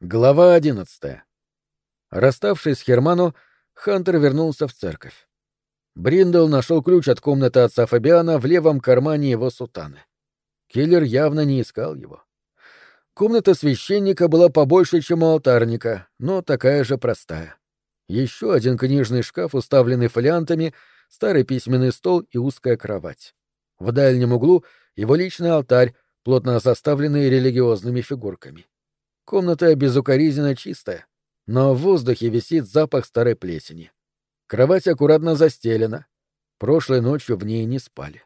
Глава одиннадцатая. Расставшись с Херману, Хантер вернулся в церковь. Бриндл нашел ключ от комнаты отца Фабиана в левом кармане его сутаны. Киллер явно не искал его. Комната священника была побольше, чем у алтарника, но такая же простая. Еще один книжный шкаф, уставленный фолиантами, старый письменный стол и узкая кровать. В дальнем углу его личный алтарь, плотно заставленный религиозными фигурками. Комната безукоризненно чистая, но в воздухе висит запах старой плесени. Кровать аккуратно застелена. Прошлой ночью в ней не спали.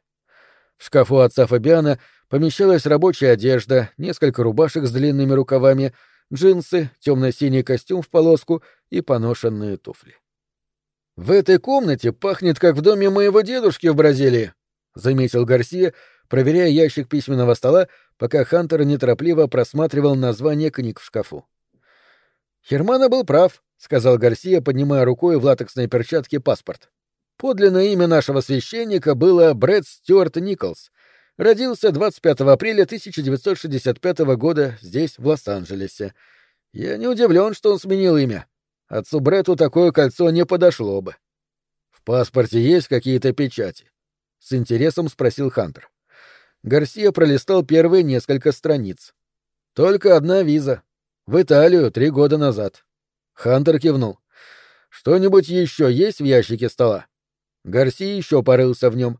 В шкафу отца Фабиана помещалась рабочая одежда, несколько рубашек с длинными рукавами, джинсы, темно-синий костюм в полоску и поношенные туфли. «В этой комнате пахнет, как в доме моего дедушки в Бразилии», — заметил Гарсия, проверяя ящик письменного стола, пока Хантер неторопливо просматривал название книг в шкафу. Хермана был прав, сказал Гарсия, поднимая рукой в латексной перчатке паспорт. Подлинное имя нашего священника было Брэд Стюарт Николс. Родился 25 апреля 1965 года здесь, в Лос-Анджелесе. Я не удивлен, что он сменил имя. Отцу Бретту такое кольцо не подошло бы. В паспорте есть какие-то печати? С интересом спросил Хантер. Гарсия пролистал первые несколько страниц. Только одна виза. В Италию три года назад. Хантер кивнул. Что-нибудь еще есть в ящике стола? Гарсия еще порылся в нем.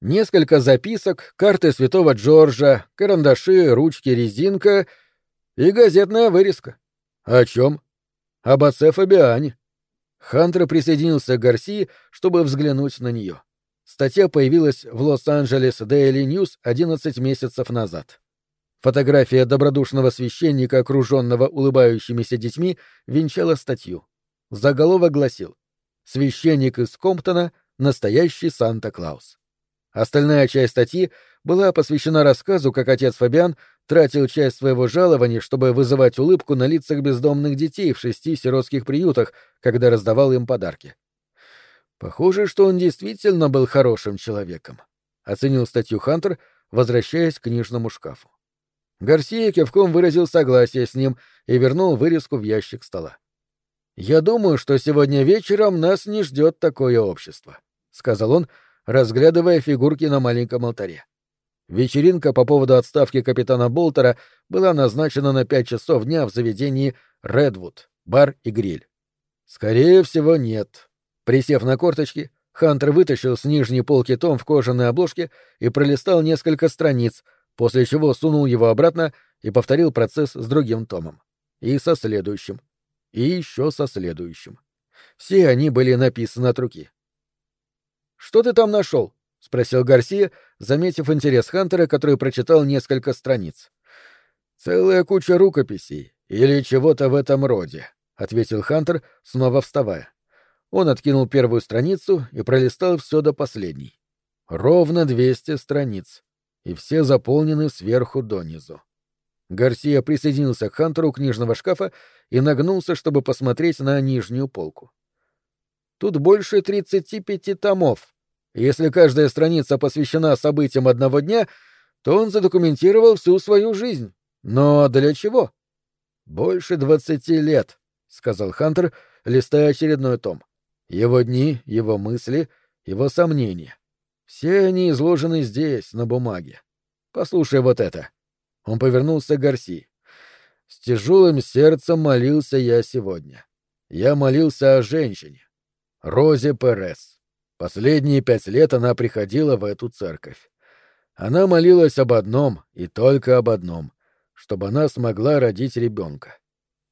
Несколько записок, карты святого Джорджа, карандаши, ручки, резинка и газетная вырезка. О чем? Об отце Фабиане. Хантер присоединился к Гарсии, чтобы взглянуть на нее. Статья появилась в Лос-Анджелес Daily News 11 месяцев назад. Фотография добродушного священника, окруженного улыбающимися детьми, венчала статью. Заголовок гласил «Священник из Комптона — настоящий Санта-Клаус». Остальная часть статьи была посвящена рассказу, как отец Фабиан тратил часть своего жалования, чтобы вызывать улыбку на лицах бездомных детей в шести сиротских приютах, когда раздавал им подарки. Похоже, что он действительно был хорошим человеком, оценил статью Хантер, возвращаясь к книжному шкафу. Гарсия кивком выразил согласие с ним и вернул вырезку в ящик стола. «Я думаю, что сегодня вечером нас не ждет такое общество», — сказал он, разглядывая фигурки на маленьком алтаре. Вечеринка по поводу отставки капитана Болтера была назначена на пять часов дня в заведении «Редвуд», бар и гриль. «Скорее всего, нет», Присев на корточки, Хантер вытащил с нижней полки том в кожаной обложке и пролистал несколько страниц, после чего сунул его обратно и повторил процесс с другим томом. И со следующим. И еще со следующим. Все они были написаны от руки. «Что ты там нашел?» — спросил Гарсия, заметив интерес Хантера, который прочитал несколько страниц. «Целая куча рукописей или чего-то в этом роде», — ответил Хантер, снова вставая. Он откинул первую страницу и пролистал все до последней. Ровно двести страниц, и все заполнены сверху донизу. Гарсия присоединился к Хантеру книжного шкафа и нагнулся, чтобы посмотреть на нижнюю полку. Тут больше тридцати пяти томов. Если каждая страница посвящена событиям одного дня, то он задокументировал всю свою жизнь. Но для чего? Больше двадцати лет, — сказал Хантер, листая очередной том. Его дни, его мысли, его сомнения. Все они изложены здесь, на бумаге. Послушай вот это. Он повернулся к Гарси. С тяжелым сердцем молился я сегодня. Я молился о женщине. Розе Перес. Последние пять лет она приходила в эту церковь. Она молилась об одном и только об одном, чтобы она смогла родить ребенка.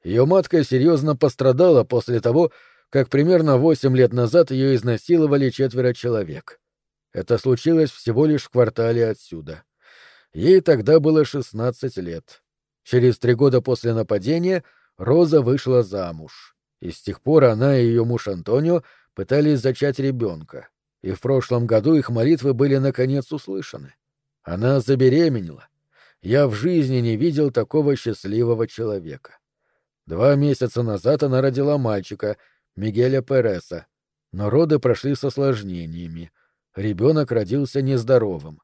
Ее матка серьезно пострадала после того, как примерно восемь лет назад ее изнасиловали четверо человек. Это случилось всего лишь в квартале отсюда. Ей тогда было шестнадцать лет. Через три года после нападения Роза вышла замуж, и с тех пор она и ее муж Антонио пытались зачать ребенка, и в прошлом году их молитвы были наконец услышаны. Она забеременела. Я в жизни не видел такого счастливого человека. Два месяца назад она родила мальчика — Мигеля Переса, но роды прошли с осложнениями. Ребенок родился нездоровым.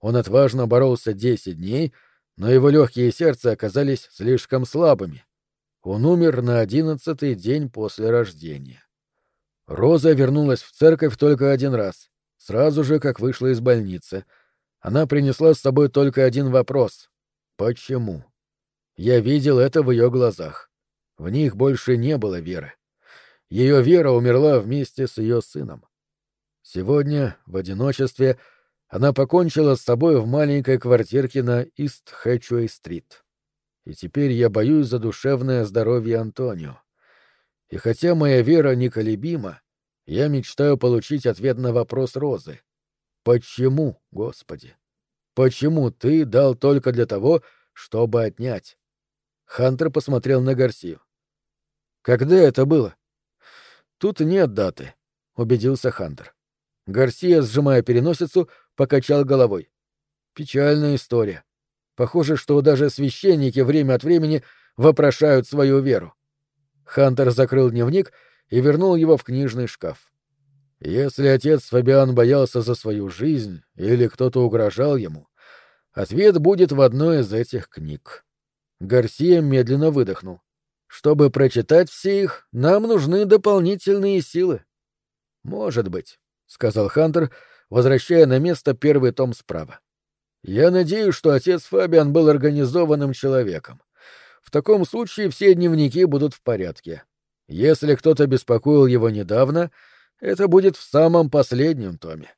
Он отважно боролся десять дней, но его легкие сердца оказались слишком слабыми. Он умер на одиннадцатый день после рождения. Роза вернулась в церковь только один раз, сразу же, как вышла из больницы. Она принесла с собой только один вопрос. Почему? Я видел это в ее глазах. В них больше не было веры. Ее вера умерла вместе с ее сыном. Сегодня, в одиночестве, она покончила с собой в маленькой квартирке на ист Хэтчуэй-стрит. И теперь я боюсь за душевное здоровье Антонио. И хотя моя вера неколебима, я мечтаю получить ответ на вопрос Розы. Почему, Господи? Почему ты дал только для того, чтобы отнять? Хантер посмотрел на Гарсию. Когда это было? Тут нет даты, убедился Хантер. Гарсия, сжимая переносицу, покачал головой. Печальная история. Похоже, что даже священники время от времени вопрошают свою веру. Хантер закрыл дневник и вернул его в книжный шкаф. Если отец Фабиан боялся за свою жизнь или кто-то угрожал ему, ответ будет в одной из этих книг. Гарсия медленно выдохнул. Чтобы прочитать все их, нам нужны дополнительные силы. Может быть, сказал Хантер, возвращая на место первый том справа. Я надеюсь, что отец Фабиан был организованным человеком. В таком случае все дневники будут в порядке. Если кто-то беспокоил его недавно, это будет в самом последнем томе.